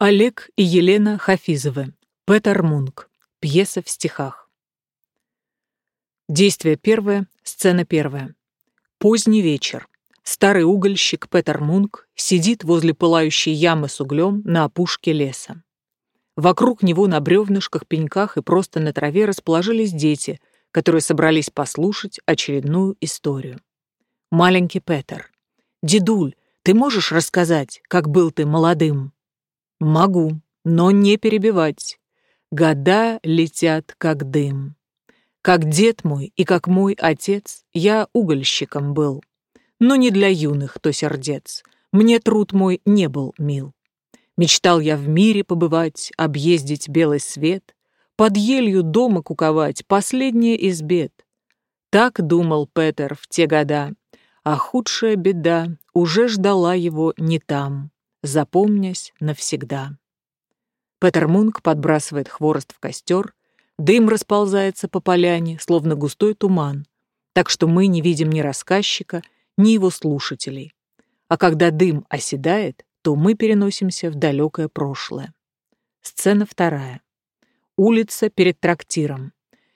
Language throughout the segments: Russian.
Олег и Елена Хафизовы. Петер Мунк. Пьеса в стихах. Действие первое, сцена первая. Поздний вечер. Старый угольщик Петер Мунк сидит возле пылающей ямы с углем на опушке леса. Вокруг него на бревнышках, пеньках и просто на траве расположились дети, которые собрались послушать очередную историю. Маленький Петер. «Дедуль, ты можешь рассказать, как был ты молодым?» Могу, но не перебивать. Года летят, как дым. Как дед мой и как мой отец, я угольщиком был. Но не для юных то сердец. Мне труд мой не был мил. Мечтал я в мире побывать, объездить белый свет, под елью дома куковать, последнее из бед. Так думал Петер в те года, а худшая беда уже ждала его не там запомнясь навсегда. Петер Мунк подбрасывает хворост в костер, дым расползается по поляне, словно густой туман, так что мы не видим ни рассказчика, ни его слушателей. А когда дым оседает, то мы переносимся в далекое прошлое. Сцена вторая. Улица перед трактиром.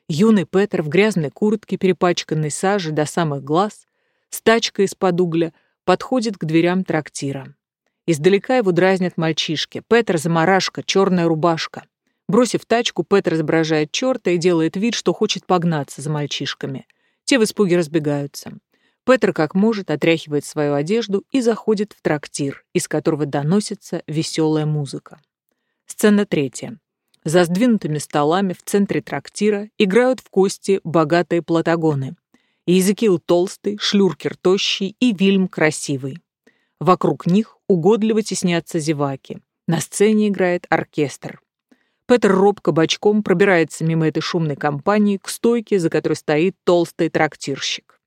Юный Петер в грязной куртке, перепачканной сажей до самых глаз, с тачкой из-под угля, подходит к дверям трактира. Издалека его дразнят мальчишки. Петр заморашка, черная рубашка. Бросив тачку, Петр изображает черта и делает вид, что хочет погнаться за мальчишками. Те в испуге разбегаются. Петр, как может, отряхивает свою одежду и заходит в трактир, из которого доносится веселая музыка. Сцена третья. За сдвинутыми столами в центре трактира играют в кости богатые платагоны. Иезекиил толстый, шлюркер тощий и Вильм красивый. Вокруг них угодливо теснятся зеваки. На сцене играет оркестр. Петр робко бочком пробирается мимо этой шумной компании к стойке, за которой стоит толстый трактирщик.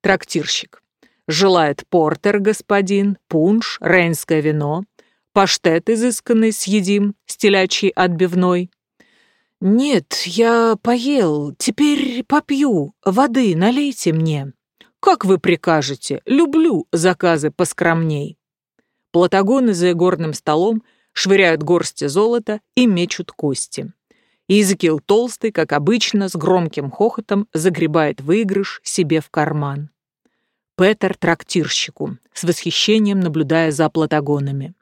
Трактирщик. Желает портер, господин, пунш, рейнское вино, паштет изысканный съедим, стелячий отбивной. «Нет, я поел, теперь попью, воды налейте мне», как вы прикажете, люблю заказы поскромней. Платагоны за игорным столом швыряют горсти золота и мечут кости. Изекил толстый, как обычно, с громким хохотом загребает выигрыш себе в карман. Петер трактирщику, с восхищением наблюдая за платагонами.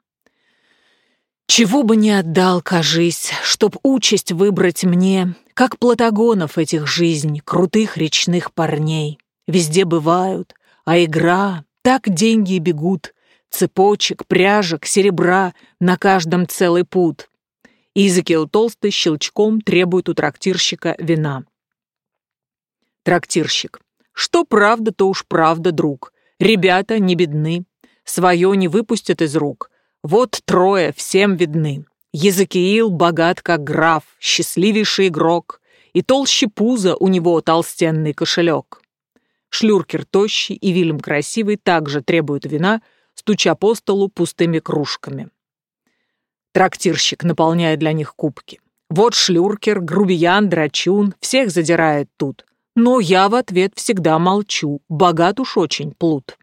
Чего бы не отдал, кажись, чтоб участь выбрать мне, как платагонов этих жизнь, крутых речных парней везде бывают, а игра, так деньги бегут, цепочек, пряжек, серебра, на каждом целый пут. Изекил толстый щелчком требует у трактирщика вина. Трактирщик. Что правда, то уж правда, друг. Ребята не бедны, свое не выпустят из рук. Вот трое всем видны. Езекиил богат, как граф, счастливейший игрок, и толще пуза у него толстенный кошелек. Шлюркер тощий и Вильям красивый также требуют вина, стуча по столу пустыми кружками. Трактирщик наполняет для них кубки. Вот шлюркер, грубиян, драчун, всех задирает тут. Но я в ответ всегда молчу, богат уж очень плут.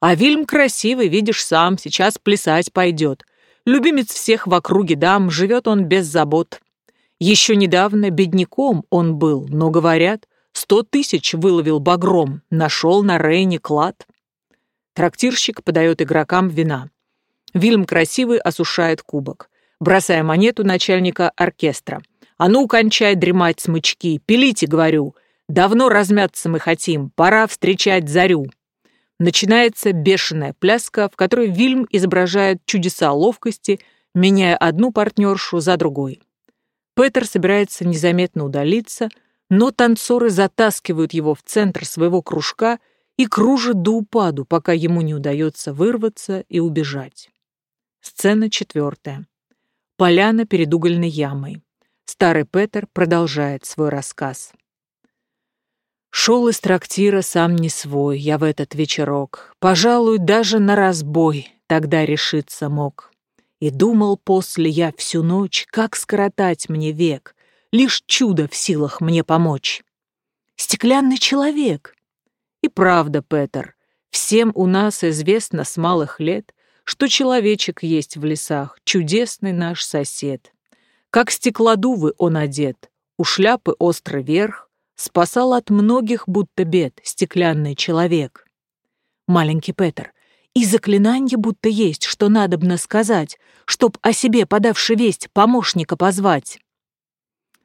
А Вильм красивый, видишь сам, сейчас плясать пойдет. Любимец всех в округе дам, живет он без забот. Еще недавно бедняком он был, но, говорят, Сто тысяч выловил багром, нашел на Рейне клад. Трактирщик подает игрокам вина. Вильм красивый осушает кубок, бросая монету начальника оркестра. «А ну, кончай дремать смычки, пилите, говорю. Давно размяться мы хотим, пора встречать зарю». Начинается бешеная пляска, в которой Вильм изображает чудеса ловкости, меняя одну партнершу за другой. Петер собирается незаметно удалиться – но танцоры затаскивают его в центр своего кружка и кружат до упаду, пока ему не удается вырваться и убежать. Сцена четвертая. Поляна перед угольной ямой. Старый Петер продолжает свой рассказ. Шел из трактира сам не свой, я в этот вечерок. Пожалуй, даже на разбой тогда решиться мог. И думал после я всю ночь, как скоротать мне век, Лишь чудо в силах мне помочь. Стеклянный человек. И правда, Петер, всем у нас известно с малых лет, что человечек есть в лесах, чудесный наш сосед. Как стеклодувы он одет, у шляпы острый верх, спасал от многих будто бед стеклянный человек. Маленький Петр, и заклинанье будто есть, что надобно сказать, чтоб о себе подавши весть помощника позвать.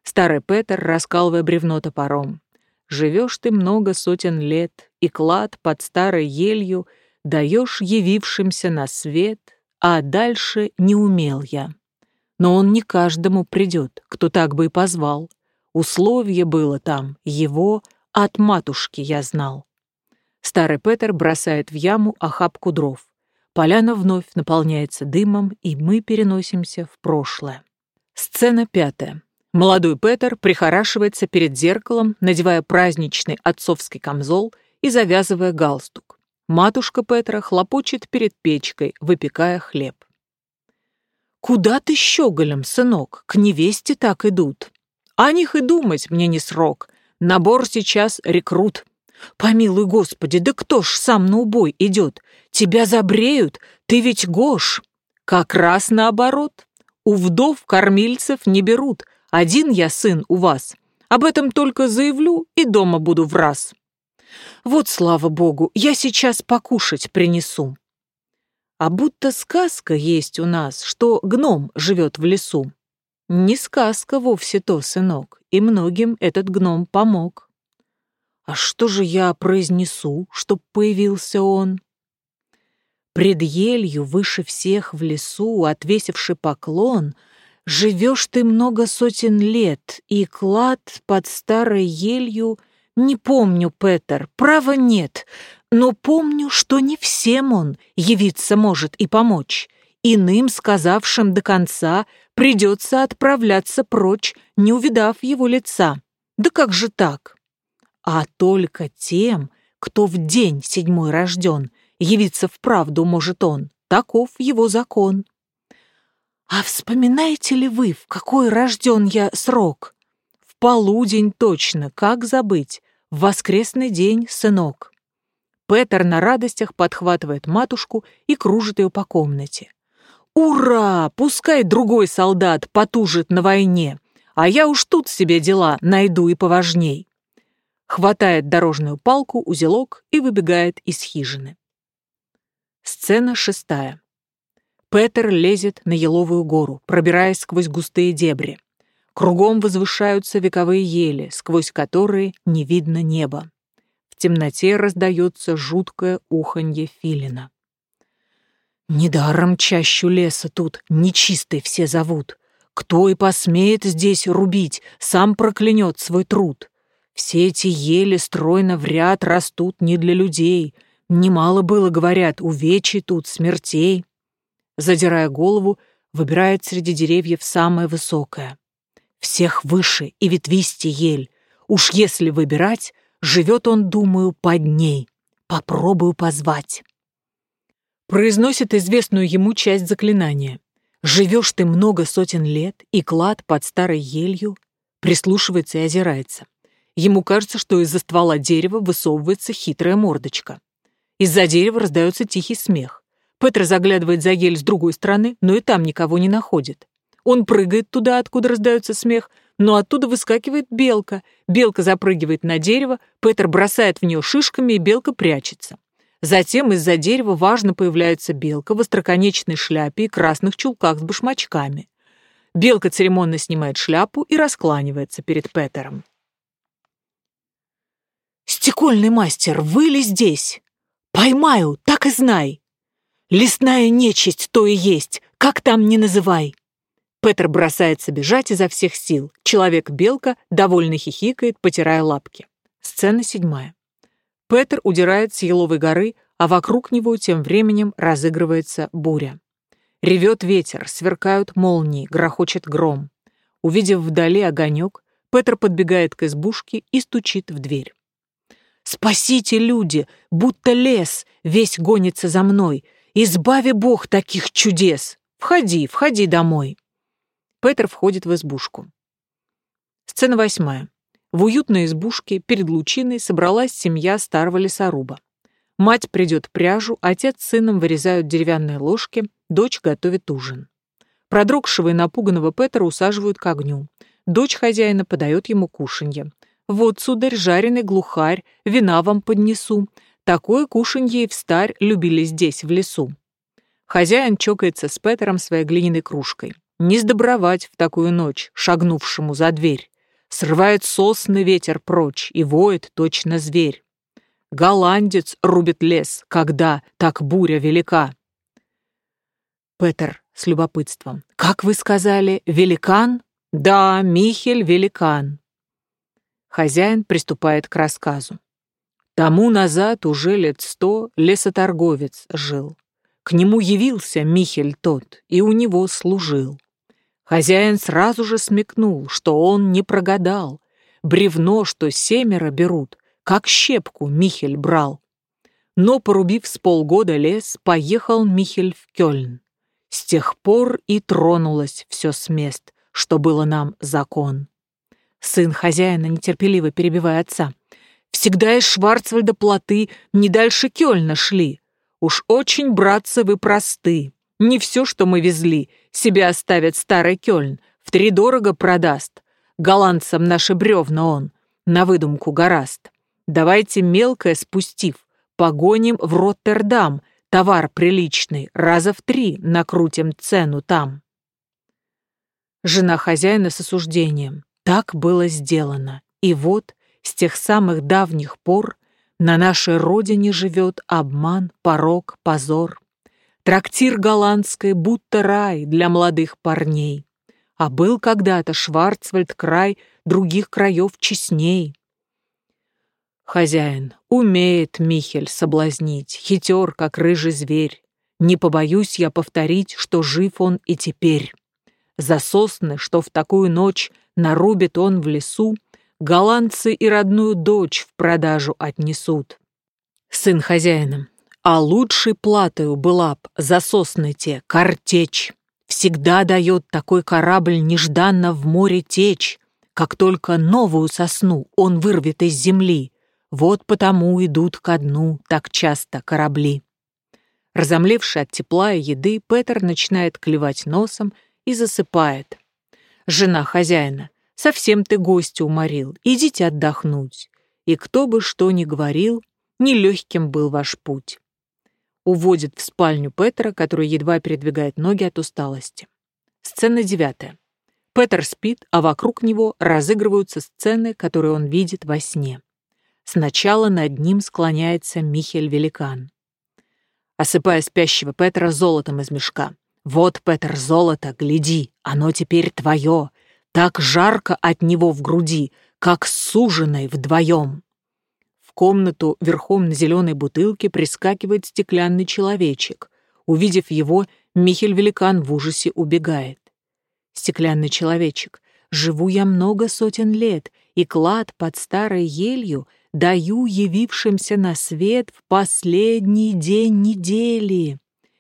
Старый Петр, раскалывая бревно топором. Живешь ты много сотен лет, и клад под старой елью даешь явившимся на свет, а дальше не умел я. Но он не каждому придет, кто так бы и позвал. Условие было там, его от матушки я знал. Старый Петр бросает в яму охапку дров. Поляна вновь наполняется дымом, и мы переносимся в прошлое. Сцена пятая. Молодой Петр прихорашивается перед зеркалом, надевая праздничный отцовский камзол и завязывая галстук. Матушка Петра хлопочет перед печкой, выпекая хлеб. «Куда ты щеголем, сынок? К невесте так идут. О них и думать мне не срок. Набор сейчас рекрут. Помилуй, Господи, да кто ж сам на убой идет? Тебя забреют, ты ведь Гош. Как раз наоборот. У вдов кормильцев не берут. Один я сын у вас. Об этом только заявлю и дома буду в раз. Вот, слава богу, я сейчас покушать принесу. А будто сказка есть у нас, что гном живет в лесу. Не сказка вовсе то, сынок, и многим этот гном помог. А что же я произнесу, чтоб появился он? Пред елью, выше всех в лесу, отвесивший поклон, Живешь ты много сотен лет, и клад под старой елью Не помню, Петер, права нет, но помню, что не всем он явиться может и помочь. Иным, сказавшим до конца, придется отправляться прочь, не увидав его лица. Да как же так? а только тем, кто в день седьмой рожден, явиться в правду может он, таков его закон. А вспоминаете ли вы, в какой рожден я срок? В полудень точно, как забыть, воскресный день, сынок. Петер на радостях подхватывает матушку и кружит ее по комнате. «Ура! Пускай другой солдат потужит на войне, а я уж тут себе дела найду и поважней хватает дорожную палку, узелок и выбегает из хижины. Сцена шестая. Петер лезет на еловую гору, пробираясь сквозь густые дебри. Кругом возвышаются вековые ели, сквозь которые не видно неба. В темноте раздается жуткое уханье филина. Недаром чащу леса тут нечистый все зовут. Кто и посмеет здесь рубить, сам проклянет свой труд. Все эти ели стройно в ряд растут не для людей. Немало было, говорят, увечий тут, смертей. Задирая голову, выбирает среди деревьев самое высокое. Всех выше и ветвистей ель. Уж если выбирать, живет он, думаю, под ней. Попробую позвать. Произносит известную ему часть заклинания. Живешь ты много сотен лет, и клад под старой елью прислушивается и озирается. Ему кажется, что из-за ствола дерева высовывается хитрая мордочка. Из-за дерева раздается тихий смех. Петр заглядывает за ель с другой стороны, но и там никого не находит. Он прыгает туда, откуда раздается смех, но оттуда выскакивает белка. Белка запрыгивает на дерево, Петр бросает в нее шишками, и белка прячется. Затем из-за дерева важно появляется белка в остроконечной шляпе и красных чулках с башмачками. Белка церемонно снимает шляпу и раскланивается перед Петером. «Стекольный мастер, вы ли здесь? Поймаю, так и знай. Лесная нечисть то и есть, как там не называй». Петр бросается бежать изо всех сил. Человек-белка довольно хихикает, потирая лапки. Сцена седьмая. Петр удирает с Еловой горы, а вокруг него тем временем разыгрывается буря. Ревет ветер, сверкают молнии, грохочет гром. Увидев вдали огонек, Петр подбегает к избушке и стучит в дверь. Спасите, люди, будто лес весь гонится за мной. Избави Бог таких чудес. Входи, входи домой. Петр входит в избушку. Сцена восьмая. В уютной избушке перед лучиной собралась семья старого лесоруба. Мать придет пряжу, отец с сыном вырезают деревянные ложки, дочь готовит ужин. Продрогшего и напуганного Петра усаживают к огню. Дочь хозяина подает ему кушанье. «Вот, сударь, жареный глухарь, вина вам поднесу. Такое кушанье и в старь любили здесь, в лесу». Хозяин чокается с Петером своей глиняной кружкой. Не сдобровать в такую ночь, шагнувшему за дверь. Срывает сосны ветер прочь и воет точно зверь. Голландец рубит лес, когда так буря велика. Петер с любопытством. «Как вы сказали, великан?» «Да, Михель великан». Хозяин приступает к рассказу. Тому назад уже лет сто лесоторговец жил. К нему явился Михель тот и у него служил. Хозяин сразу же смекнул, что он не прогадал. Бревно, что семеро берут, как щепку Михель брал. Но, порубив с полгода лес, поехал Михель в Кёльн. С тех пор и тронулось все с мест, что было нам закон. Сын хозяина, нетерпеливо перебивая отца, «Всегда из Шварцвальда плоты не дальше Кёльна шли. Уж очень, братцы, вы просты. Не все, что мы везли, себе оставит старый Кёльн, втридорого продаст. Голландцам наши бревна он, на выдумку гораст. Давайте мелкое спустив, погоним в Роттердам, товар приличный, раза в три накрутим цену там. Жена хозяина с осуждением. Так было сделано. И вот, с тех самых давних пор, на нашей родине живет обман, порог, позор. Трактир голландской, будто рай для молодых парней. А был когда-то Шварцвальд край других краев честней. Хозяин, умеет Михель соблазнить, хитер, как рыжий зверь. Не побоюсь я повторить, что жив он и теперь. За сосны, что в такую ночь нарубит он в лесу, голландцы и родную дочь в продажу отнесут. Сын хозяина, а лучшей платою была б те картечь. Всегда дает такой корабль нежданно в море течь, как только новую сосну он вырвет из земли. Вот потому идут ко дну так часто корабли. Разомлевший от тепла и еды, Петер начинает клевать носом и засыпает. Жена хозяина, совсем ты гостя уморил, идите отдохнуть. И кто бы что ни говорил, нелегким был ваш путь уводит в спальню Петера, который едва передвигает ноги от усталости. Сцена девятая. Петер спит, а вокруг него разыгрываются сцены, которые он видит во сне. Сначала над ним склоняется Михель-великан, осыпая спящего Петра золотом из мешка. «Вот, Петр, золото, гляди, оно теперь твое. Так жарко от него в груди, как суженой вдвоем» комнату верхом на зеленой бутылке прискакивает стеклянный человечек. Увидев его, Михель-великан в ужасе убегает. Стеклянный человечек. Живу я много сотен лет, и клад под старой елью даю явившимся на свет в последний день недели.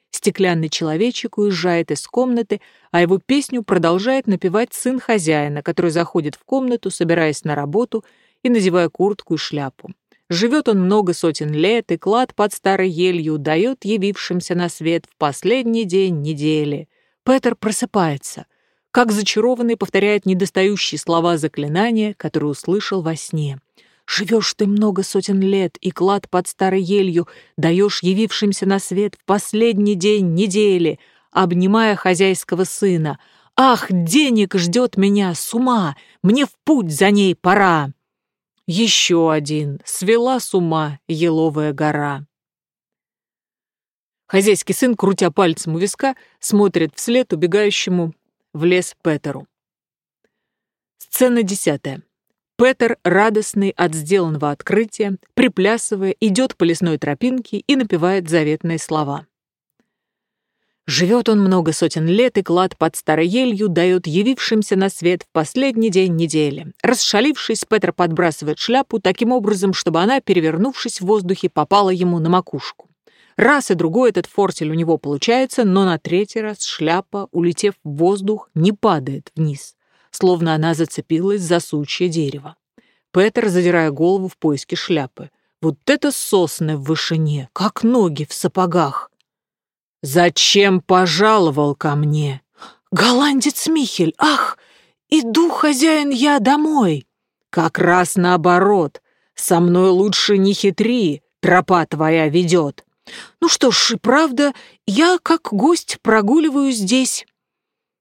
Стеклянный человечек уезжает из комнаты, а его песню продолжает напевать сын хозяина, который заходит в комнату, собираясь на работу и надевая куртку и шляпу. Живет он много сотен лет, и клад под старой елью дает явившимся на свет в последний день недели. Петер просыпается. Как зачарованный повторяет недостающие слова заклинания, которые услышал во сне. «Живешь ты много сотен лет, и клад под старой елью даешь явившимся на свет в последний день недели, обнимая хозяйского сына. Ах, денег ждет меня с ума, мне в путь за ней пора!» Еще один. Свела с ума еловая гора. Хозяйский сын, крутя пальцем у виска, смотрит вслед убегающему в лес Петеру. Сцена десятая. Петер, радостный от сделанного открытия, приплясывая, идет по лесной тропинке и напевает заветные слова. Живет он много сотен лет, и клад под старой елью дает явившимся на свет в последний день недели. Расшалившись, Петр подбрасывает шляпу таким образом, чтобы она, перевернувшись в воздухе, попала ему на макушку. Раз и другой этот фортель у него получается, но на третий раз шляпа, улетев в воздух, не падает вниз, словно она зацепилась за сучье дерево. Петр, задирая голову в поиске шляпы. Вот это сосны в вышине, как ноги в сапогах. Зачем пожаловал ко мне? Голландец Михель, ах, иду, хозяин, я домой. Как раз наоборот, со мной лучше не хитри, тропа твоя ведет. Ну что ж, и правда, я как гость прогуливаю здесь.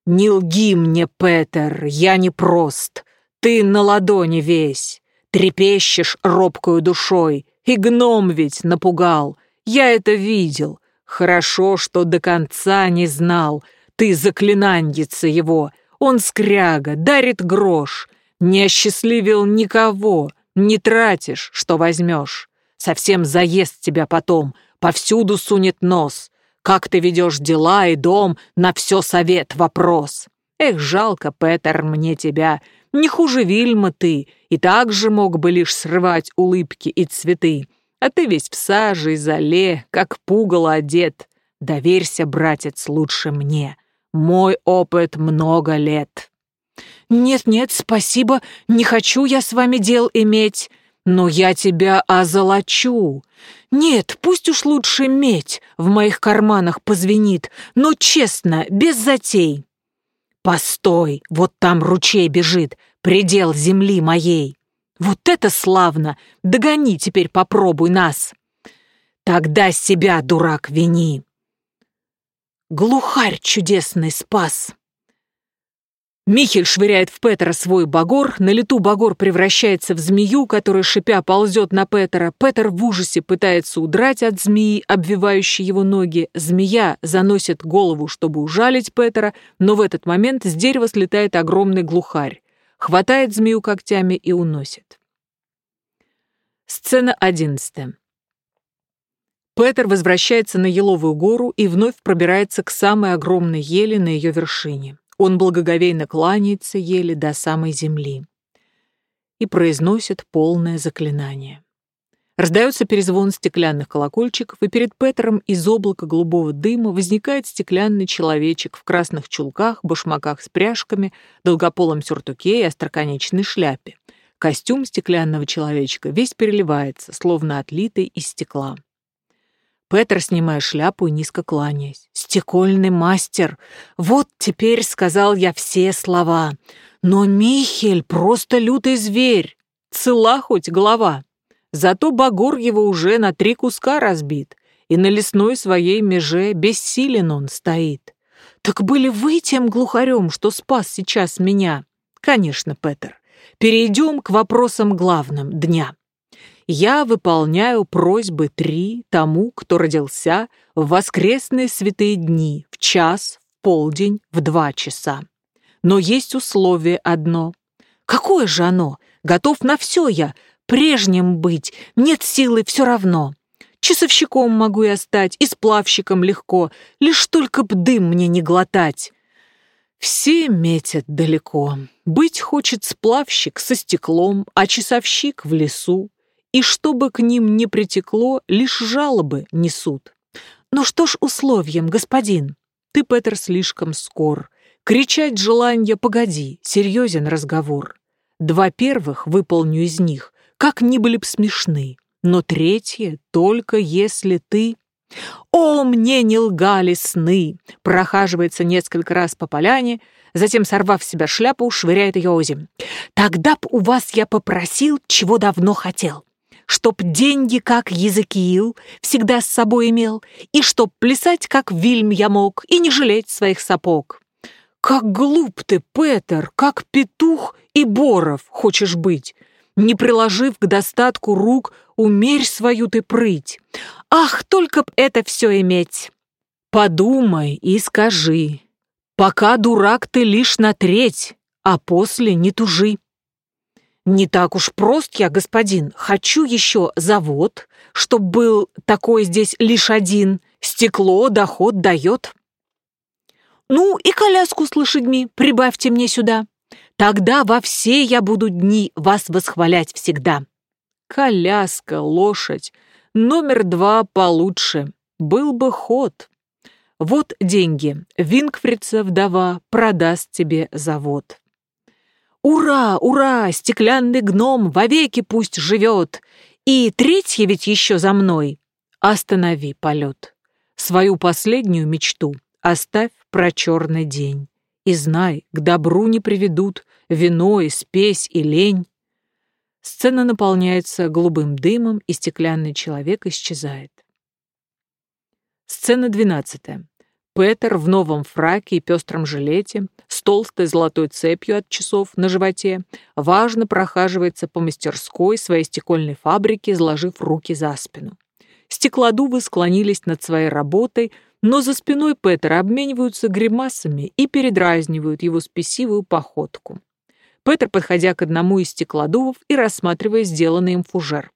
Не лги мне, Петер, я не прост. Ты на ладони весь, трепещешь робкою душой, и гном ведь напугал. Я это видел. Хорошо, что до конца не знал. Ты заклинаньица его. Он скряга, дарит грош. Не осчастливил никого. Не тратишь, что возьмешь. Совсем заест тебя потом. Повсюду сунет нос. Как ты ведешь дела и дом, на все совет вопрос. Эх, жалко, Петер, мне тебя. Не хуже Вильма ты, и так же мог бы лишь срывать улыбки и цветы. А ты весь в саже и зале, как пугало одет. Доверься, братец, лучше мне. Мой опыт много лет. Нет-нет, спасибо, не хочу я с вами дел иметь. Но я тебя озолочу. Нет, пусть уж лучше медь в моих карманах позвенит, но честно, без затей. Постой, вот там ручей бежит, предел земли моей. Вот это славно! Догони теперь попробуй нас. Тогда себя, дурак, вини. Глухарь чудесный спас. Михель швыряет в Петера свой багор, на лету багор превращается в змею, которая, шипя, ползет на Петера. Петер в ужасе пытается удрать от змеи, обвивающей его ноги. Змея заносит голову, чтобы ужалить Петера, но в этот момент с дерева слетает огромный глухарь, хватает змею когтями и уносит. Сцена одиннадцатая. Петер возвращается на Еловую гору и вновь пробирается к самой огромной ели на ее вершине. Он благоговейно кланяется еле до самой земли и произносит полное заклинание. Раздается перезвон стеклянных колокольчиков, и перед Петером из облака голубого дыма возникает стеклянный человечек в красных чулках, башмаках с пряжками, долгополом сюртуке и остроконечной шляпе. Костюм стеклянного человечка весь переливается, словно отлитый из стекла. Петр, снимая шляпу и низко кланяясь. «Стекольный мастер! Вот теперь сказал я все слова. Но Михель просто лютый зверь. Цела хоть голова. Зато Багор его уже на три куска разбит, и на лесной своей меже бессилен он стоит. Так были вы тем глухарем, что спас сейчас меня? Конечно, Петр. Перейдем к вопросам главным дня я выполняю просьбы три тому, кто родился в воскресные святые дни, в час, в полдень, в два часа. Но есть условие одно. Какое же оно? Готов на все я, прежним быть, нет силы все равно. Часовщиком могу я стать, и сплавщиком легко, лишь только б дым мне не глотать. Все метят далеко. Быть хочет сплавщик со стеклом, а часовщик в лесу и чтобы к ним не притекло, лишь жалобы несут. Но что ж условием, господин? Ты, Петр, слишком скор. Кричать желанье погоди, серьезен разговор. Два первых выполню из них, как ни были б смешны, но третье только если ты... «О, мне не лгали сны!» Прохаживается несколько раз по поляне, затем, сорвав с себя шляпу, швыряет ее озим. «Тогда б у вас я попросил, чего давно хотел чтоб деньги, как Языкиил, всегда с собой имел, и чтоб плясать, как Вильм я мог, и не жалеть своих сапог. Как глуп ты, Петер, как петух и боров хочешь быть. Не приложив к достатку рук, умерь свою ты прыть. Ах, только б это все иметь! Подумай и скажи, пока дурак ты лишь на треть, а после не тужи. «Не так уж прост я, господин. Хочу еще завод, чтоб был такой здесь лишь один. Стекло доход дает». «Ну и коляску с лошадьми прибавьте мне сюда. Тогда во все я буду дни вас восхвалять всегда». «Коляска, лошадь. Номер два получше. Был бы ход». Вот деньги. Вингфрица вдова продаст тебе завод. «Ура, ура! Стеклянный гном вовеки пусть живет! И третье ведь еще за мной. Останови полет. Свою последнюю мечту оставь про черный день. И знай, к добру не приведут вино и спесь и лень. Сцена наполняется голубым дымом, и стеклянный человек исчезает. Сцена двенадцатая. Петер в новом фраке и пестром жилете, с толстой золотой цепью от часов на животе, важно прохаживается по мастерской своей стекольной фабрики, сложив руки за спину. Стеклодувы склонились над своей работой, но за спиной Петера обмениваются гримасами и передразнивают его спесивую походку. Петер, подходя к одному из стеклодувов и рассматривая сделанный им фужер.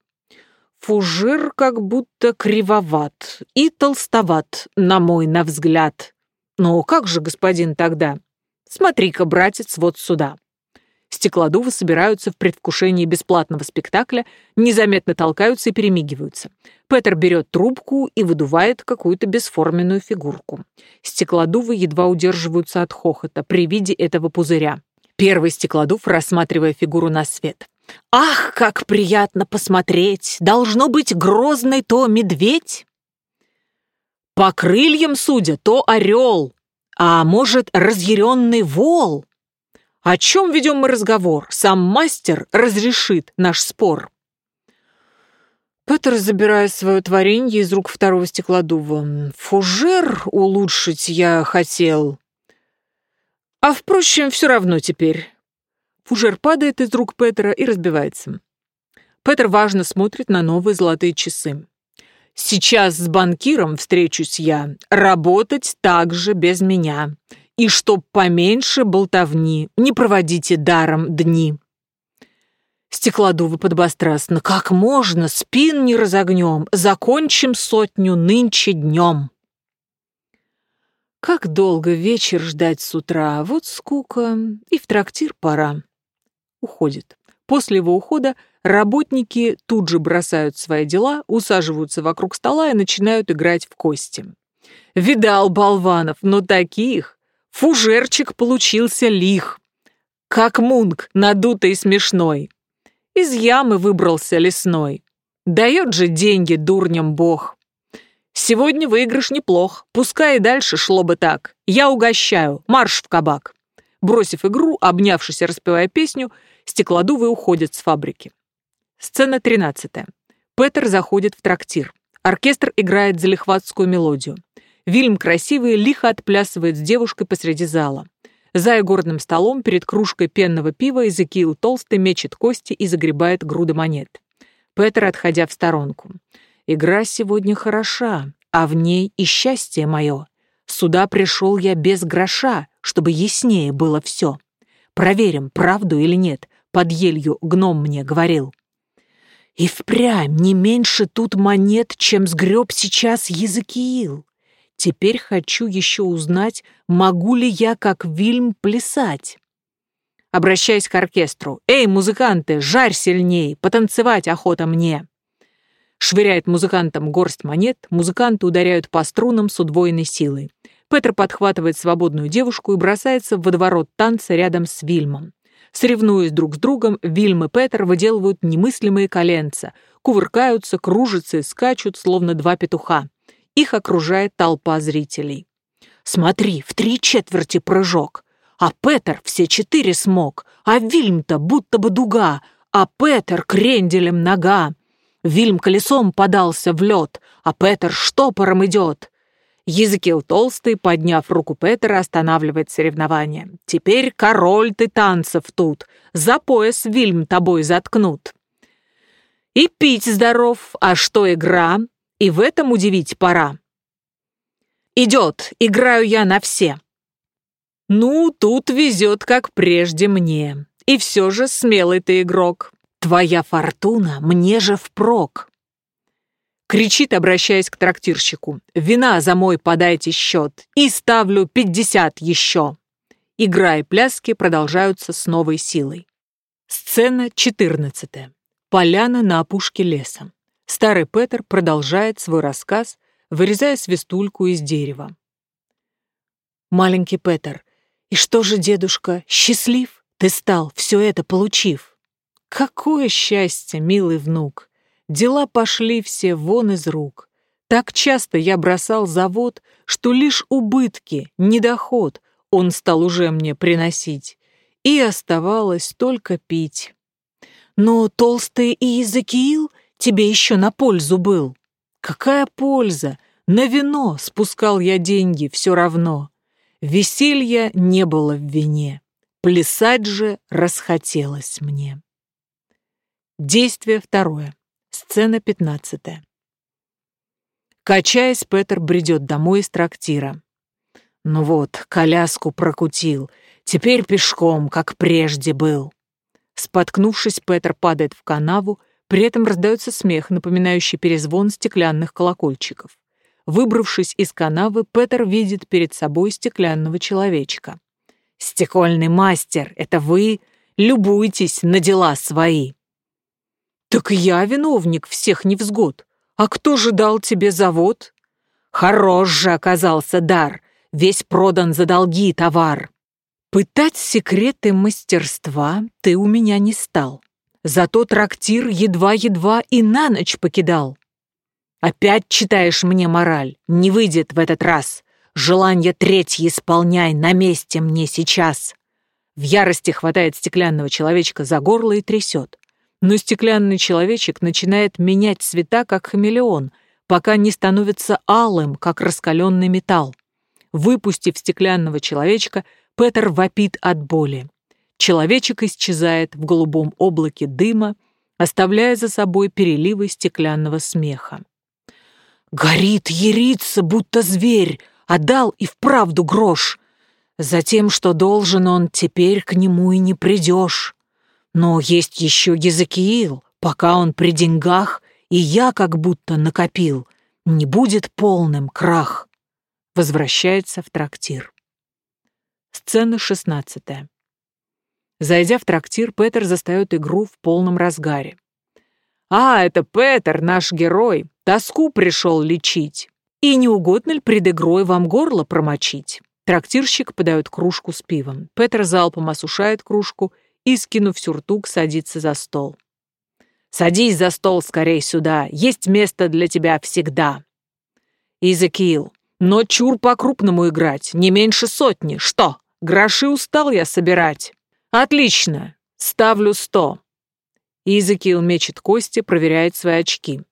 Фужер как будто кривоват и толстоват, на мой на взгляд. Но как же, господин, тогда? Смотри-ка, братец, вот сюда. Стеклодувы собираются в предвкушении бесплатного спектакля, незаметно толкаются и перемигиваются. Петер берет трубку и выдувает какую-то бесформенную фигурку. Стеклодувы едва удерживаются от хохота при виде этого пузыря. Первый стеклодув, рассматривая фигуру на свет. Ах, как приятно посмотреть! Должно быть грозный то медведь. По крыльям, судя, то орел, а может, разъяренный вол. О чем ведем мы разговор? Сам мастер разрешит наш спор. Петр, забирая свое творение из рук второго стеклодува, фужер улучшить я хотел. А, впрочем, все равно теперь. Фужер падает из рук Петра и разбивается. Петр важно смотрит на новые золотые часы. «Сейчас с банкиром встречусь я. Работать также без меня. И чтоб поменьше болтовни, не проводите даром дни». Стеклодувы подбострастно. «Как можно? Спин не разогнем. Закончим сотню нынче днем». Как долго вечер ждать с утра, вот скука, и в трактир пора уходит. После его ухода работники тут же бросают свои дела, усаживаются вокруг стола и начинают играть в кости. Видал болванов, но таких! Фужерчик получился лих. Как мунк, надутый смешной. Из ямы выбрался лесной. Дает же деньги дурням бог. Сегодня выигрыш неплох, пускай и дальше шло бы так. Я угощаю, марш в кабак. Бросив игру, обнявшись и распевая песню, Стеклодувы уходят с фабрики. Сцена 13. Петер заходит в трактир. Оркестр играет залихватскую мелодию. Вильм красивый лихо отплясывает с девушкой посреди зала. За игорным столом перед кружкой пенного пива Эзекиил толстый мечет кости и загребает груды монет. Петер, отходя в сторонку. «Игра сегодня хороша, а в ней и счастье мое. Сюда пришел я без гроша, чтобы яснее было все. Проверим, правду или нет под елью гном мне говорил. И впрямь не меньше тут монет, чем сгреб сейчас Языкиил. Теперь хочу еще узнать, могу ли я, как Вильм, плясать. Обращаясь к оркестру. «Эй, музыканты, жарь сильней, потанцевать охота мне!» Швыряет музыкантам горсть монет, музыканты ударяют по струнам с удвоенной силой. Петр подхватывает свободную девушку и бросается в водоворот танца рядом с Вильмом. Соревнуясь друг с другом, Вильм и Петер выделывают немыслимые коленца, кувыркаются, кружатся и скачут, словно два петуха. Их окружает толпа зрителей. «Смотри, в три четверти прыжок!» А Петер все четыре смог, а Вильм-то будто бы дуга, а Петер кренделем нога. Вильм колесом подался в лед, а Петер штопором идет. Языкил Толстый, подняв руку Петера, останавливает соревнование. «Теперь король ты танцев тут, за пояс вильм тобой заткнут». «И пить здоров, а что игра? И в этом удивить пора». «Идет, играю я на все». «Ну, тут везет, как прежде мне. И все же смелый ты игрок. Твоя фортуна мне же впрок». Кричит, обращаясь к трактирщику. «Вина за мой подайте счет, и ставлю пятьдесят еще!» Игра и пляски продолжаются с новой силой. Сцена 14. Поляна на опушке леса. Старый Петер продолжает свой рассказ, вырезая свистульку из дерева. Маленький Петер, и что же, дедушка, счастлив ты стал, все это получив? Какое счастье, милый внук! Дела пошли все вон из рук. Так часто я бросал завод, что лишь убытки, недоход он стал уже мне приносить. И оставалось только пить. Но толстый Иезекиил тебе еще на пользу был. Какая польза? На вино спускал я деньги все равно. Веселья не было в вине. Плясать же расхотелось мне. Действие второе. Сцена пятнадцатая. Качаясь, Петр бредет домой из трактира. Ну вот, коляску прокутил, теперь пешком, как прежде был. Споткнувшись, Петр падает в канаву, при этом раздается смех, напоминающий перезвон стеклянных колокольчиков. Выбравшись из канавы, Петр видит перед собой стеклянного человечка. «Стекольный мастер, это вы? Любуйтесь на дела свои!» «Так я виновник всех невзгод. А кто же дал тебе завод?» «Хорош же оказался дар, весь продан за долги товар». «Пытать секреты мастерства ты у меня не стал. Зато трактир едва-едва и на ночь покидал. Опять читаешь мне мораль, не выйдет в этот раз. Желание третье исполняй на месте мне сейчас». В ярости хватает стеклянного человечка за горло и трясет но стеклянный человечек начинает менять цвета, как хамелеон, пока не становится алым, как раскаленный металл. Выпустив стеклянного человечка, Петер вопит от боли. Человечек исчезает в голубом облаке дыма, оставляя за собой переливы стеклянного смеха. «Горит, ерится, будто зверь, отдал и вправду грош. Затем, что должен он, теперь к нему и не придешь. Но есть еще Езекиил, пока он при деньгах, и я как будто накопил. Не будет полным крах. Возвращается в трактир. Сцена шестнадцатая. Зайдя в трактир, Петер застает игру в полном разгаре. «А, это Петер, наш герой, тоску пришел лечить. И не угодно ли пред игрой вам горло промочить?» Трактирщик подает кружку с пивом. Петр залпом осушает кружку и, скинув сюртук, садится за стол. «Садись за стол скорей сюда, есть место для тебя всегда». «Изекиил, но чур по-крупному играть, не меньше сотни, что? Гроши устал я собирать». «Отлично, ставлю сто». Изекиил мечет кости, проверяет свои очки.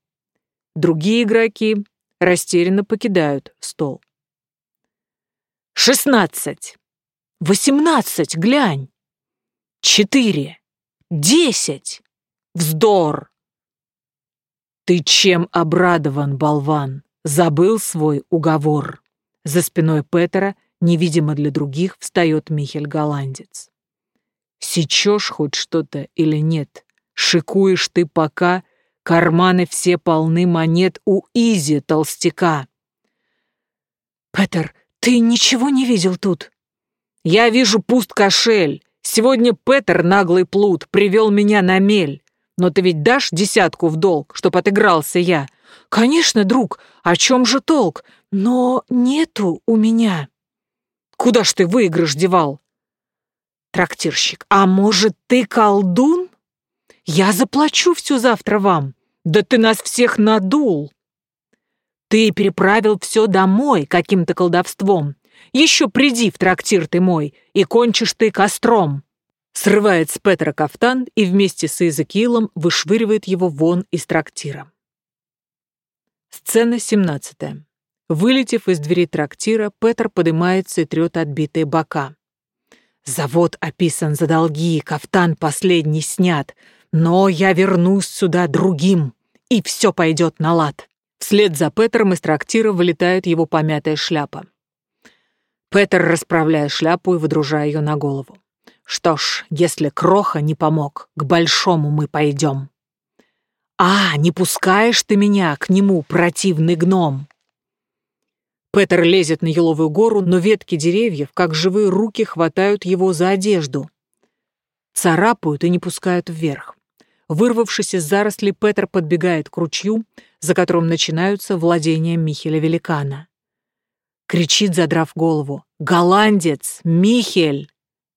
Другие игроки растерянно покидают стол. «Шестнадцать! Восемнадцать, глянь!» Четыре, десять. Вздор! Ты чем обрадован, болван? Забыл свой уговор. За спиной Петера, невидимо для других, встает Михель Голландец. Сечешь хоть что-то или нет? Шикуешь ты пока, карманы все полны монет у Изи толстяка. Петер, ты ничего не видел тут? Я вижу пуст кошель, Сегодня Петер, наглый плут, привел меня на мель. Но ты ведь дашь десятку в долг, чтоб отыгрался я? Конечно, друг, о чем же толк? Но нету у меня. Куда ж ты выигрыш девал? Трактирщик, а может, ты колдун? Я заплачу все завтра вам. Да ты нас всех надул. Ты переправил все домой каким-то колдовством. Еще приди в трактир ты мой, и кончишь ты костром!» Срывает с Петра кафтан и вместе с Иезекиилом вышвыривает его вон из трактира. Сцена 17. Вылетев из двери трактира, Петр поднимается и трет отбитые бока. «Завод описан за долги, кафтан последний снят, но я вернусь сюда другим, и все пойдет на лад». Вслед за Петром из трактира вылетает его помятая шляпа. Петер расправляет шляпу и выдружая ее на голову. Что ж, если Кроха не помог, к Большому мы пойдем. А, не пускаешь ты меня к нему, противный гном? Петер лезет на еловую гору, но ветки деревьев, как живые руки, хватают его за одежду. Царапают и не пускают вверх. Вырвавшись из зарослей, Петр подбегает к ручью, за которым начинаются владения Михеля Великана кричит, задрав голову. «Голландец! Михель!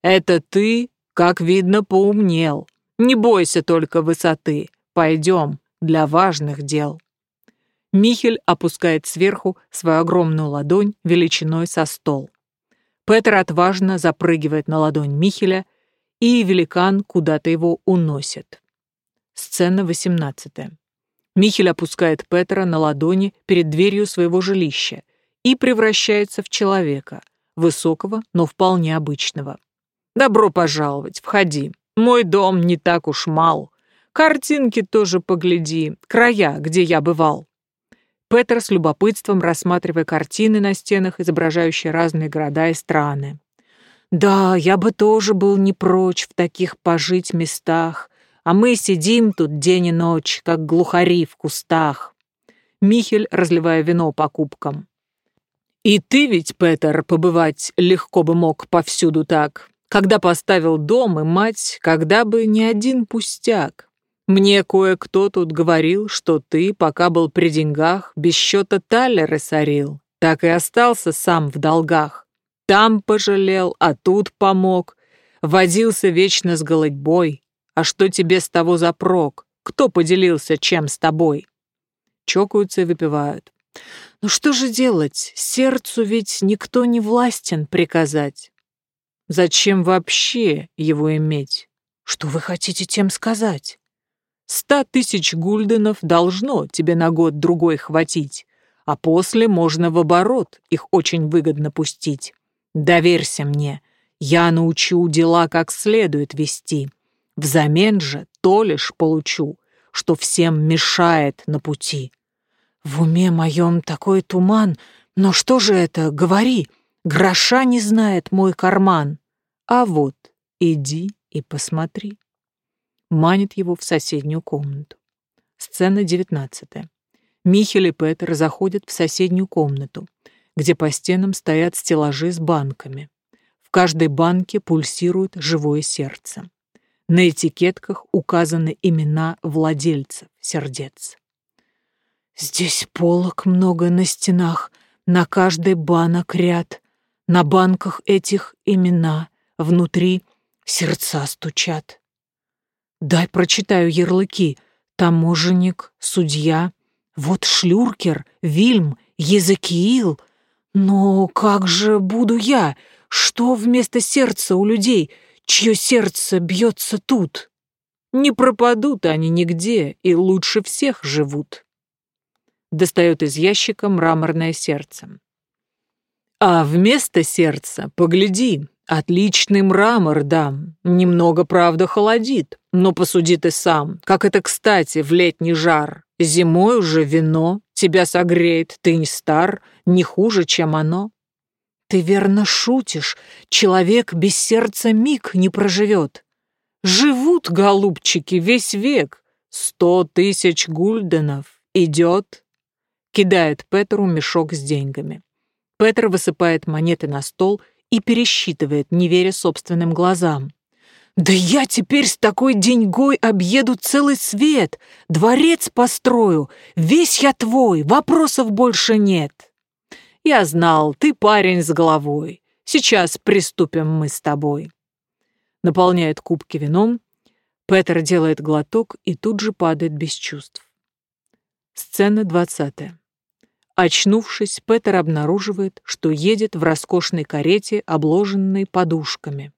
Это ты, как видно, поумнел. Не бойся только высоты. Пойдем, для важных дел. Михель опускает сверху свою огромную ладонь величиной со стол. Петр отважно запрыгивает на ладонь Михеля, и великан куда-то его уносит. Сцена 18. Михель опускает Петра на ладони перед дверью своего жилища и превращается в человека, высокого, но вполне обычного. «Добро пожаловать, входи. Мой дом не так уж мал. Картинки тоже погляди, края, где я бывал». Петр с любопытством рассматривая картины на стенах, изображающие разные города и страны. «Да, я бы тоже был не прочь в таких пожить местах, а мы сидим тут день и ночь, как глухари в кустах». Михель, разливая вино по кубкам. «И ты ведь, Петр, побывать легко бы мог повсюду так, когда поставил дом и мать, когда бы не один пустяк. Мне кое-кто тут говорил, что ты, пока был при деньгах, без счета талеры сорил, так и остался сам в долгах. Там пожалел, а тут помог. Водился вечно с голодьбой. А что тебе с того запрок? Кто поделился чем с тобой? Чокаются и выпивают. Ну что же делать? Сердцу ведь никто не властен приказать. Зачем вообще его иметь? Что вы хотите тем сказать? Ста тысяч гульденов должно тебе на год-другой хватить, а после можно в оборот их очень выгодно пустить. Доверься мне, я научу дела как следует вести. Взамен же то лишь получу, что всем мешает на пути. В уме моем такой туман, но что же это, говори, гроша не знает мой карман. А вот, иди и посмотри манит его в соседнюю комнату. Сцена 19. Михель и Петер заходят в соседнюю комнату, где по стенам стоят стеллажи с банками. В каждой банке пульсирует живое сердце. На этикетках указаны имена владельцев сердец. Здесь полок много на стенах, на каждой банок ряд. На банках этих имена, внутри сердца стучат. Дай прочитаю ярлыки. Таможенник, судья, вот Шлюркер, Вильм, Езекиил. Но как же буду я? Что вместо сердца у людей, чье сердце бьется тут? Не пропадут они нигде и лучше всех живут. Достает из ящика мраморное сердце. А вместо сердца, погляди, Отличный мрамор, да. Немного, правда, холодит. Но посуди ты сам, как это кстати в летний жар. Зимой уже вино тебя согреет, ты не стар, не хуже, чем оно. Ты верно шутишь, человек без сердца миг не проживет. Живут, голубчики, весь век. Сто тысяч гульденов. Идет. Кидает Петру мешок с деньгами. Петр высыпает монеты на стол и пересчитывает, не веря собственным глазам. «Да я теперь с такой деньгой объеду целый свет, дворец построю, весь я твой, вопросов больше нет». «Я знал, ты парень с головой, сейчас приступим мы с тобой». Наполняет кубки вином, Петер делает глоток и тут же падает без чувств. Сцена двадцатая. Очнувшись, Петер обнаруживает, что едет в роскошной карете, обложенной подушками.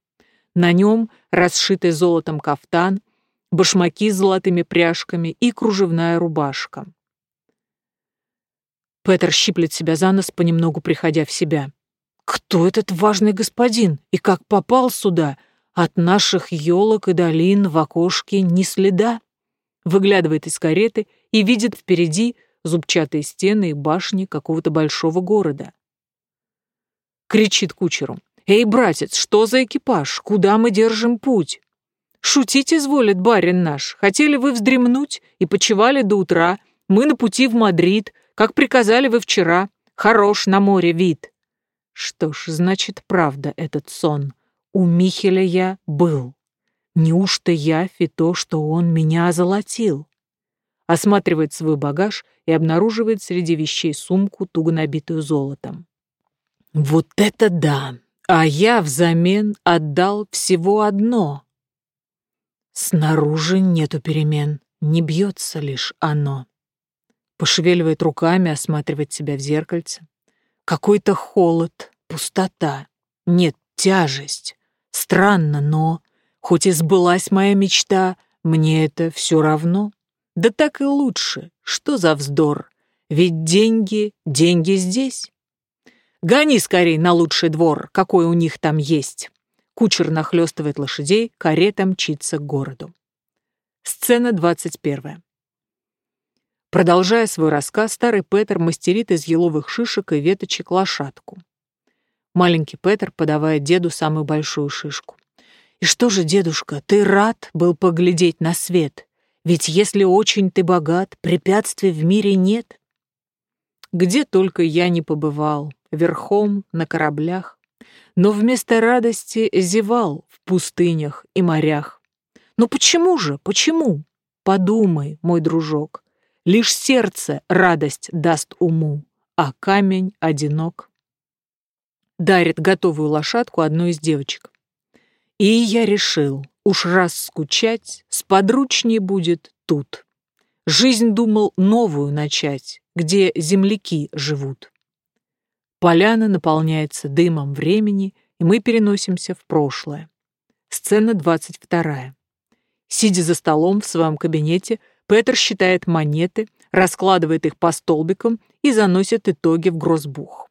На нем расшитый золотом кафтан, башмаки с золотыми пряжками и кружевная рубашка. Петер щиплет себя за нос, понемногу приходя в себя. «Кто этот важный господин и как попал сюда? От наших елок и долин в окошке ни следа». Выглядывает из кареты и видит впереди зубчатые стены и башни какого-то большого города. Кричит кучеру. «Эй, братец, что за экипаж? Куда мы держим путь?» «Шутить изволит барин наш. Хотели вы вздремнуть и почевали до утра. Мы на пути в Мадрид, как приказали вы вчера. Хорош на море вид». Что ж, значит, правда этот сон. У Михеля я был. Неужто явь и то, что он меня озолотил? Осматривает свой багаж и обнаруживает среди вещей сумку, туго набитую золотом. «Вот это да! А я взамен отдал всего одно!» Снаружи нету перемен, не бьется лишь оно. Пошевеливает руками, осматривает себя в зеркальце. Какой-то холод, пустота. Нет, тяжесть. Странно, но, хоть и сбылась моя мечта, мне это все равно. Да так и лучше. Что за вздор? Ведь деньги, деньги здесь. Гони скорей на лучший двор, какой у них там есть. Кучер нахлёстывает лошадей, карета мчится к городу. Сцена 21. Продолжая свой рассказ, старый Петер мастерит из еловых шишек и веточек лошадку. Маленький Петер подавая деду самую большую шишку. «И что же, дедушка, ты рад был поглядеть на свет? Ведь если очень ты богат, препятствий в мире нет». Где только я не побывал, верхом, на кораблях, но вместо радости зевал в пустынях и морях. Но почему же, почему? Подумай, мой дружок, лишь сердце радость даст уму, а камень одинок. Дарит готовую лошадку одной из девочек. И я решил, уж раз скучать, сподручней будет тут. Жизнь думал новую начать, где земляки живут. Поляна наполняется дымом времени, и мы переносимся в прошлое. Сцена 22. Сидя за столом в своем кабинете, Петр считает монеты, раскладывает их по столбикам и заносит итоги в грозбух.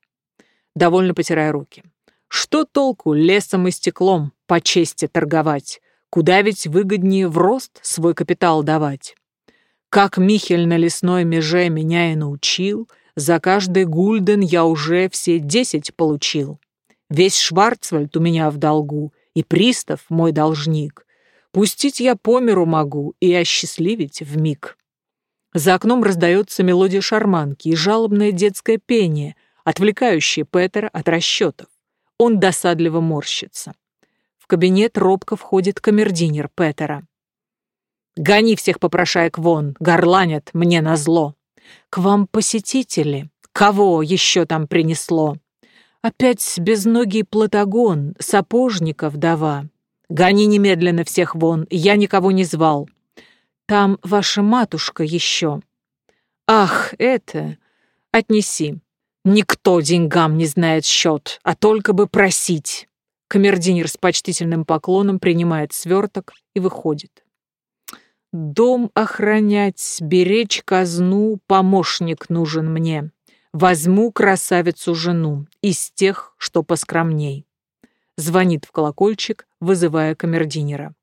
Довольно потирая руки. Что толку лесом и стеклом по чести торговать? Куда ведь выгоднее в рост свой капитал давать? Как Михель на лесной меже меня и научил, за каждый гульден я уже все десять получил. Весь Шварцвальд у меня в долгу, и пристав мой должник. Пустить я по миру могу и осчастливить миг. За окном раздается мелодия шарманки и жалобное детское пение, отвлекающее Петера от расчетов. Он досадливо морщится. В кабинет робко входит камердинер Петера. «Гони всех попрошаек вон, горланят мне назло. К вам посетители. Кого еще там принесло? Опять безногий платагон, сапожника вдова. Гони немедленно всех вон, я никого не звал. Там ваша матушка еще. Ах, это... Отнеси. Никто деньгам не знает счет, а только бы просить. Камердинер с почтительным поклоном принимает сверток и выходит. Дом охранять, беречь казну, помощник нужен мне. Возьму красавицу-жену из тех, что поскромней звонит в колокольчик, вызывая камердинера.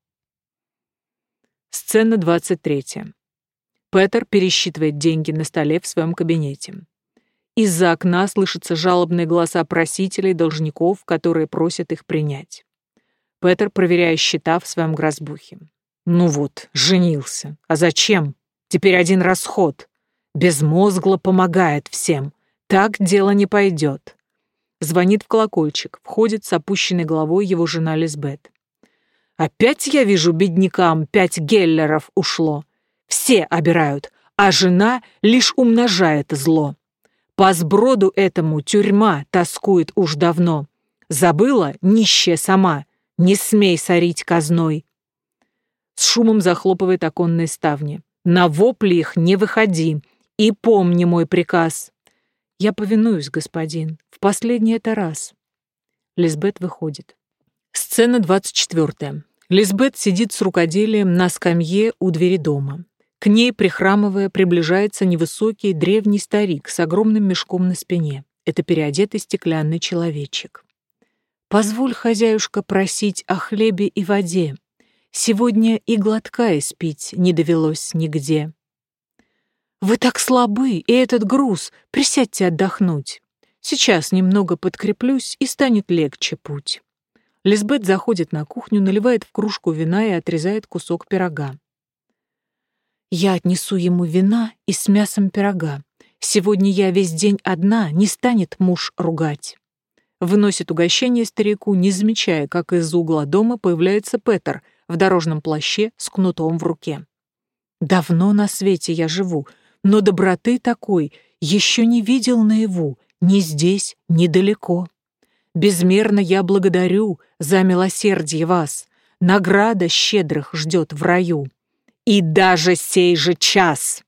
Сцена 23. Петер пересчитывает деньги на столе в своем кабинете. Из-за окна слышатся жалобные голоса просителей, должников, которые просят их принять. Петер проверяет счета в своем грозбухе. Ну вот, женился. А зачем? Теперь один расход. Безмозгло помогает всем. Так дело не пойдет. Звонит в колокольчик, входит с опущенной головой его жена Лизбет. «Опять я вижу беднякам пять геллеров ушло. Все обирают, а жена лишь умножает зло. По сброду этому тюрьма тоскует уж давно. Забыла, нищая сама, не смей сорить казной». С шумом захлопывает оконные ставни. «На вопли их не выходи, и помни мой приказ. «Я повинуюсь, господин. В последний это раз». Лизбет выходит. Сцена 24. Лизбет сидит с рукоделием на скамье у двери дома. К ней, прихрамывая, приближается невысокий древний старик с огромным мешком на спине. Это переодетый стеклянный человечек. «Позволь, хозяюшка, просить о хлебе и воде. Сегодня и глотка испить не довелось нигде». «Вы так слабы, и этот груз. Присядьте отдохнуть. Сейчас немного подкреплюсь, и станет легче путь». Лизбет заходит на кухню, наливает в кружку вина и отрезает кусок пирога. «Я отнесу ему вина и с мясом пирога. Сегодня я весь день одна, не станет муж ругать». Выносит угощение старику, не замечая, как из угла дома появляется Петер в дорожном плаще с кнутом в руке. «Давно на свете я живу, но доброты такой еще не видел наяву, ни здесь, ни далеко. Безмерно я благодарю за милосердие вас, награда щедрых ждет в раю. И даже сей же час!»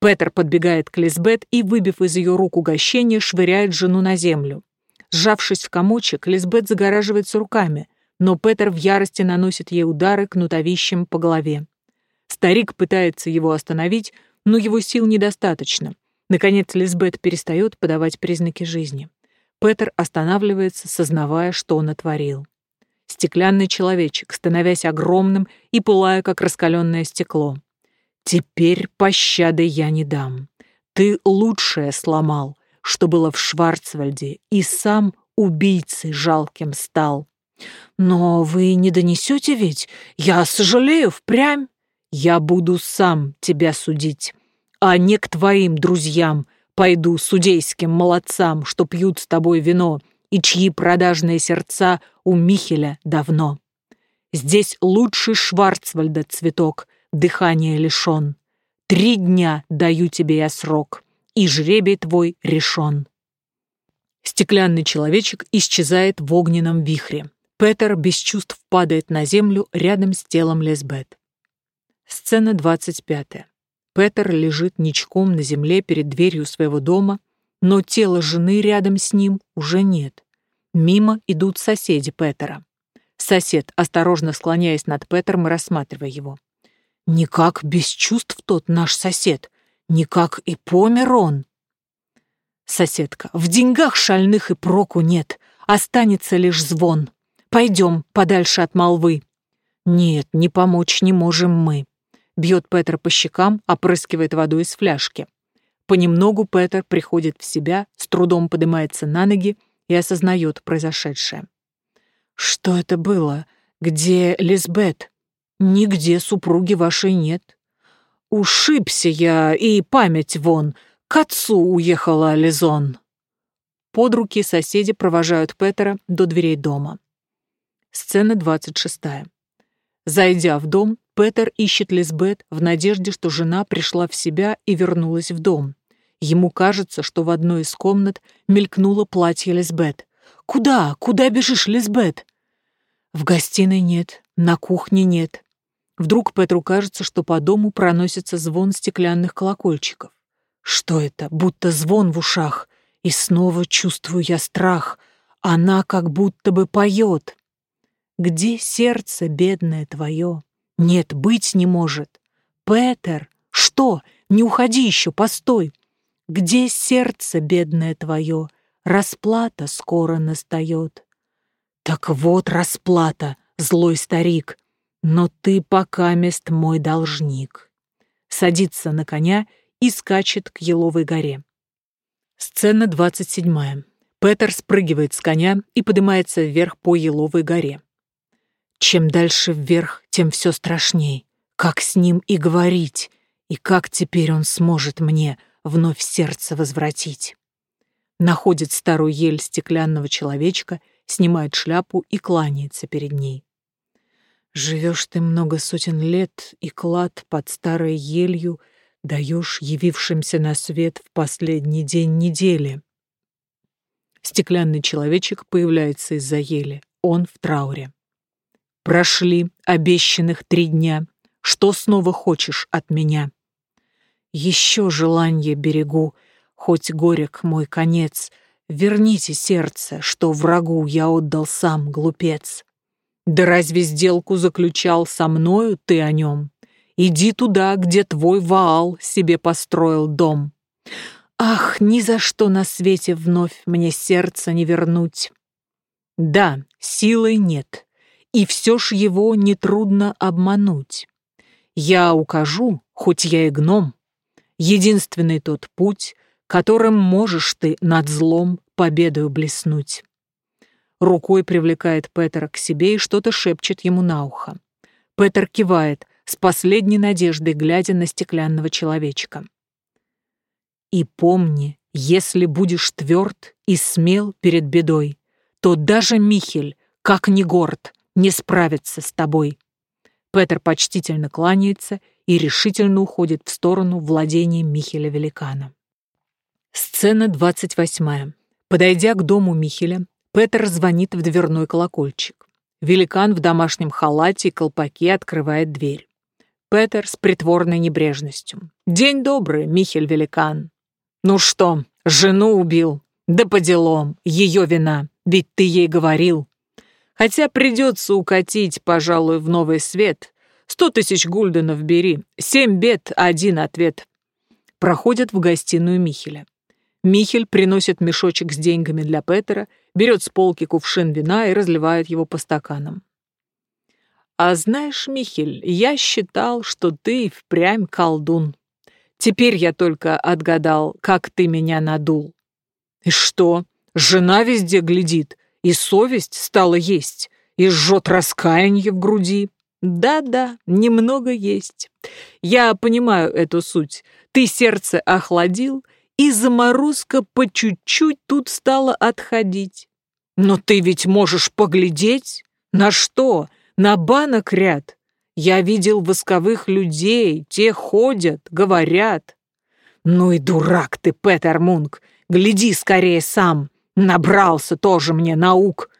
Петер подбегает к Лизбет и, выбив из ее рук угощение, швыряет жену на землю. Сжавшись в комочек, Лизбет загораживается руками, но Петер в ярости наносит ей удары кнутовищем по голове. Старик пытается его остановить, но его сил недостаточно. Наконец Лизбет перестает подавать признаки жизни. Петер останавливается, сознавая, что он натворил. Стеклянный человечек, становясь огромным и пылая, как раскаленное стекло. «Теперь пощады я не дам. Ты лучшее сломал, что было в Шварцвальде, и сам убийцей жалким стал. Но вы не донесете ведь? Я сожалею впрямь. Я буду сам тебя судить, а не к твоим друзьям пойду судейским молодцам, что пьют с тобой вино, и чьи продажные сердца у Михеля давно. Здесь лучший Шварцвальда цветок, дыхания лишен. Три дня даю тебе я срок, и жребий твой решен. Стеклянный человечек исчезает в огненном вихре. Петер без чувств падает на землю рядом с телом Лесбет. Сцена 25. Петер лежит ничком на земле перед дверью своего дома, но тела жены рядом с ним уже нет. Мимо идут соседи Петера. Сосед, осторожно склоняясь над Петером и рассматривая его. «Никак без чувств тот наш сосед, никак и помер он». Соседка. «В деньгах шальных и проку нет, останется лишь звон. Пойдем подальше от молвы». «Нет, не помочь не можем мы бьет Петра по щекам, опрыскивает водой из фляжки. Понемногу Петр приходит в себя, с трудом поднимается на ноги и осознает произошедшее. «Что это было? Где Лизбет? Нигде супруги вашей нет. Ушибся я, и память вон, к отцу уехала Лизон». Под руки соседи провожают Петера до дверей дома. Сцена 26. Зайдя в дом, Петер ищет Лизбет в надежде, что жена пришла в себя и вернулась в дом. Ему кажется, что в одной из комнат мелькнуло платье Лизбет. «Куда? Куда бежишь, Лизбет?» В гостиной нет, на кухне нет. Вдруг Петру кажется, что по дому проносится звон стеклянных колокольчиков. Что это? Будто звон в ушах. И снова чувствую я страх. Она как будто бы поет. Где сердце, бедное твое? Нет, быть не может. Петер, что? Не уходи еще, постой. Где сердце, бедное твое? Расплата скоро настает. Так вот расплата, злой старик, но ты пока мест мой должник. Садится на коня и скачет к Еловой горе. Сцена 27. Петер спрыгивает с коня и поднимается вверх по Еловой горе. Чем дальше вверх, тем все страшней. Как с ним и говорить, и как теперь он сможет мне вновь сердце возвратить. Находит старую ель стеклянного человечка, снимает шляпу и кланяется перед ней. Живешь ты много сотен лет, и клад под старой елью даешь явившимся на свет в последний день недели. Стеклянный человечек появляется из-за ели. Он в трауре. Прошли обещанных три дня. Что снова хочешь от меня? Еще желание берегу, хоть горек мой конец. Верните сердце, что врагу я отдал сам, глупец. Да разве сделку заключал со мною ты о нем? Иди туда, где твой Ваал себе построил дом. Ах, ни за что на свете вновь мне сердце не вернуть. Да, силы нет, и все ж его нетрудно обмануть. Я укажу, хоть я и гном, единственный тот путь, которым можешь ты над злом победою блеснуть. Рукой привлекает Петера к себе и что-то шепчет ему на ухо. Петер кивает, с последней надеждой глядя на стеклянного человечка. «И помни, если будешь тверд и смел перед бедой, то даже Михель, как ни горд, не справится с тобой». Петр почтительно кланяется и решительно уходит в сторону владения Михеля Великана. Сцена 28. Подойдя к дому Михеля, Петр звонит в дверной колокольчик. Великан в домашнем халате и колпаке открывает дверь. Петер с притворной небрежностью. «День добрый, Михель Великан. Ну что, жену убил? Да по делам, ее вина, ведь ты ей говорил. Хотя придется укатить, пожалуй, в новый свет. Сто тысяч гульденов бери, семь бед, один ответ». Проходят в гостиную Михеля. Михель приносит мешочек с деньгами для Петера, берет с полки кувшин вина и разливает его по стаканам. «А знаешь, Михель, я считал, что ты впрямь колдун. Теперь я только отгадал, как ты меня надул». «И что, жена везде глядит, и совесть стала есть, и жжет раскаяние в груди?» «Да-да, немного есть. Я понимаю эту суть. Ты сердце охладил, и заморозка по чуть-чуть тут стала отходить. Но ты ведь можешь поглядеть? На что? На банок ряд. Я видел восковых людей, те ходят, говорят. Ну и дурак ты, Петер Мунк, гляди скорее сам. Набрался тоже мне наук.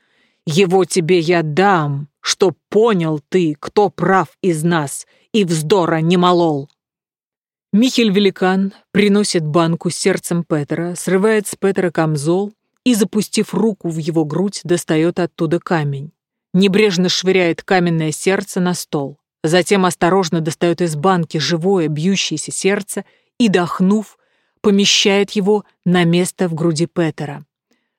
Его тебе я дам, чтоб понял ты, кто прав из нас, и вздора не молол. Михель-великан приносит банку с сердцем Петера, срывает с Петера камзол и, запустив руку в его грудь, достает оттуда камень. Небрежно швыряет каменное сердце на стол. Затем осторожно достает из банки живое бьющееся сердце и, дохнув, помещает его на место в груди Петера.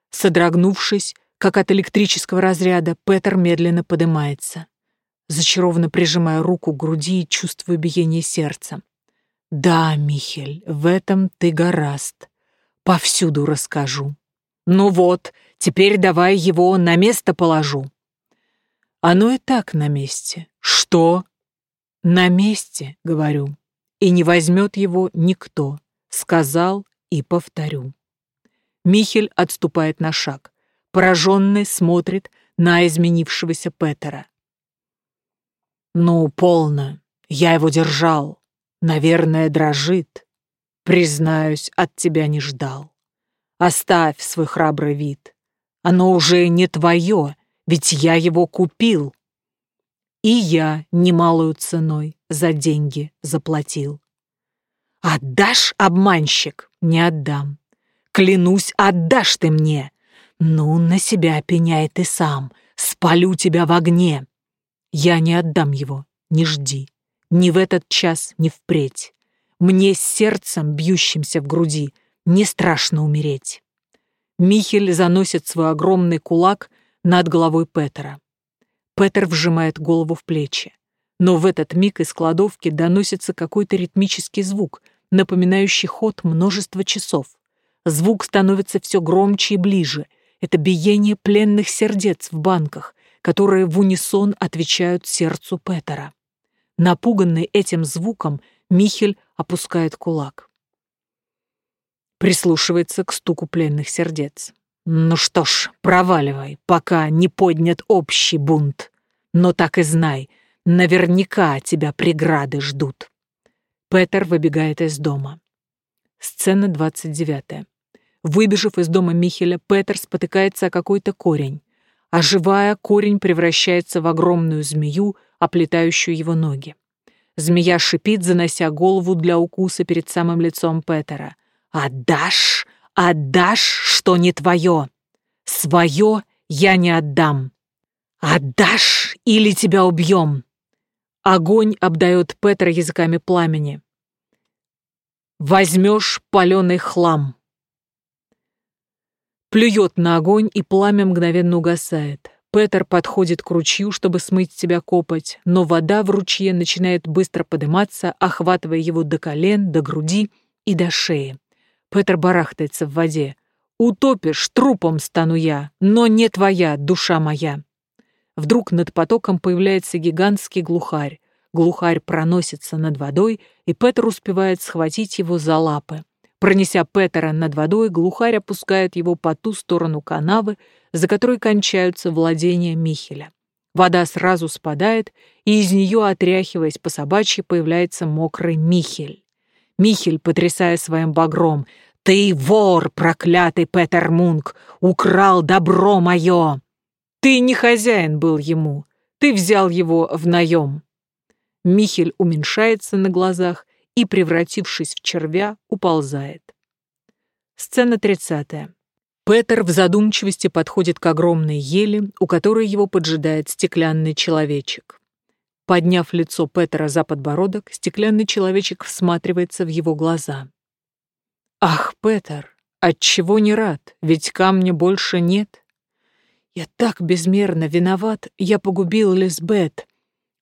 Содрогнувшись, как от электрического разряда, Петер медленно поднимается. Зачарованно прижимая руку к груди и чувствуя биение сердца. Да, Михель, в этом ты гораст. Повсюду расскажу. Ну вот, теперь давай его на место положу. Оно и так на месте. Что? На месте, говорю. И не возьмет его никто. Сказал и повторю. Михель отступает на шаг. Пораженный смотрит на изменившегося Петера. «Ну, полно. Я его держал. Наверное, дрожит. Признаюсь, от тебя не ждал. Оставь свой храбрый вид. Оно уже не твое, ведь я его купил. И я немалую ценой за деньги заплатил. Отдашь, обманщик? Не отдам. Клянусь, отдашь ты мне. Ну, на себя пеняй ты сам. Спалю тебя в огне. Я не отдам его, не жди. Ни в этот час, ни впредь. Мне с сердцем, бьющимся в груди, не страшно умереть. Михель заносит свой огромный кулак над головой Петера. Петер вжимает голову в плечи. Но в этот миг из кладовки доносится какой-то ритмический звук, напоминающий ход множества часов. Звук становится все громче и ближе. Это биение пленных сердец в банках, которые в унисон отвечают сердцу Петера. Напуганный этим звуком, Михель опускает кулак. Прислушивается к стуку пленных сердец. «Ну что ж, проваливай, пока не поднят общий бунт. Но так и знай, наверняка тебя преграды ждут». Петер выбегает из дома. Сцена 29. Выбежав из дома Михеля, Петер спотыкается о какой-то корень. Оживая, корень превращается в огромную змею, оплетающую его ноги. Змея шипит, занося голову для укуса перед самым лицом Петера. «Отдашь? Отдашь, что не твое? Свое я не отдам. Отдашь, или тебя убьем!» Огонь обдает Петра языками пламени. «Возьмешь паленый хлам!» Плюет на огонь, и пламя мгновенно угасает. Петер подходит к ручью, чтобы смыть себя копоть, но вода в ручье начинает быстро подниматься, охватывая его до колен, до груди и до шеи. Петр барахтается в воде. «Утопишь, трупом стану я, но не твоя, душа моя». Вдруг над потоком появляется гигантский глухарь. Глухарь проносится над водой, и Петр успевает схватить его за лапы. Пронеся Петера над водой, глухарь опускает его по ту сторону канавы, за которой кончаются владения Михеля. Вода сразу спадает, и из нее, отряхиваясь по собачьи, появляется мокрый Михель. Михель, потрясая своим багром, «Ты вор, проклятый Петер Мунк, украл добро мое!» «Ты не хозяин был ему, ты взял его в наем». Михель уменьшается на глазах и, превратившись в червя, уползает. Сцена 30. Петер в задумчивости подходит к огромной ели, у которой его поджидает стеклянный человечек. Подняв лицо Петера за подбородок, стеклянный человечек всматривается в его глаза. «Ах, Петер, отчего не рад? Ведь камня больше нет». «Я так безмерно виноват, я погубил Лизбет.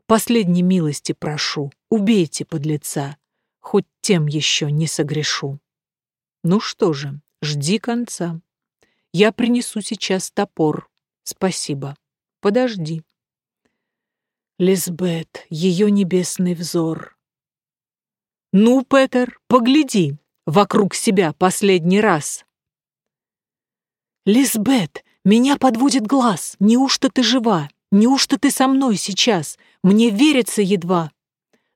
Последней милости прошу, убейте подлеца, хоть тем еще не согрешу». «Ну что же, жди конца. Я принесу сейчас топор. Спасибо. Подожди». Лизбет, ее небесный взор. «Ну, Петер, погляди вокруг себя последний раз!» «Лизбет, меня подводит глаз. Неужто ты жива? Неужто ты со мной сейчас? Мне верится едва!»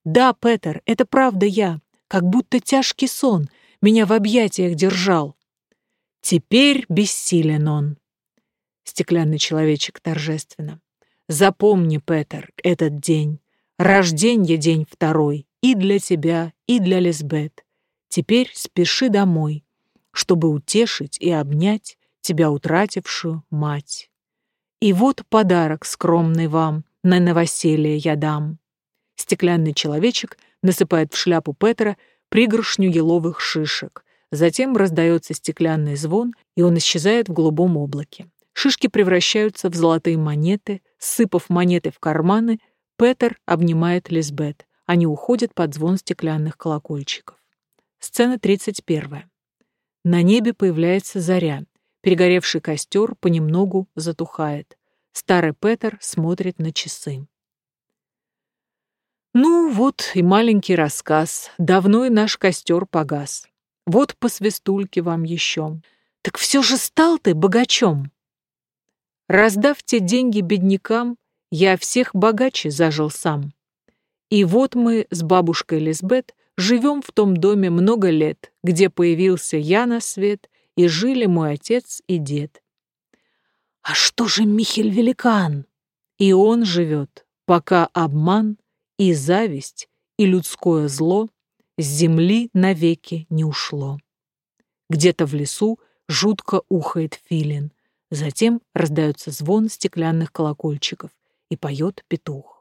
«Да, Петер, это правда я, как будто тяжкий сон меня в объятиях держал. Теперь бессилен он!» Стеклянный человечек торжественно. Запомни, Петер, этот день. Рожденье день второй. И для тебя, и для Лизбет. Теперь спеши домой, чтобы утешить и обнять тебя утратившую мать. И вот подарок скромный вам на новоселье я дам. Стеклянный человечек насыпает в шляпу Петра пригоршню еловых шишек. Затем раздается стеклянный звон, и он исчезает в голубом облаке. Шишки превращаются в золотые монеты, сыпав монеты в карманы, Петер обнимает Лизбет. Они уходят под звон стеклянных колокольчиков. Сцена 31. На небе появляется заря. Перегоревший костер понемногу затухает. Старый Петер смотрит на часы. Ну, вот и маленький рассказ. Давно и наш костер погас. Вот по свистульке вам еще. Так все же стал ты богачом. Раздав те деньги беднякам, я всех богаче зажил сам. И вот мы с бабушкой Лизбет живем в том доме много лет, где появился я на свет, и жили мой отец и дед. А что же Михель Великан? И он живет, пока обман и зависть и людское зло с земли навеки не ушло. Где-то в лесу жутко ухает филин, Затем раздается звон стеклянных колокольчиков и поет петух.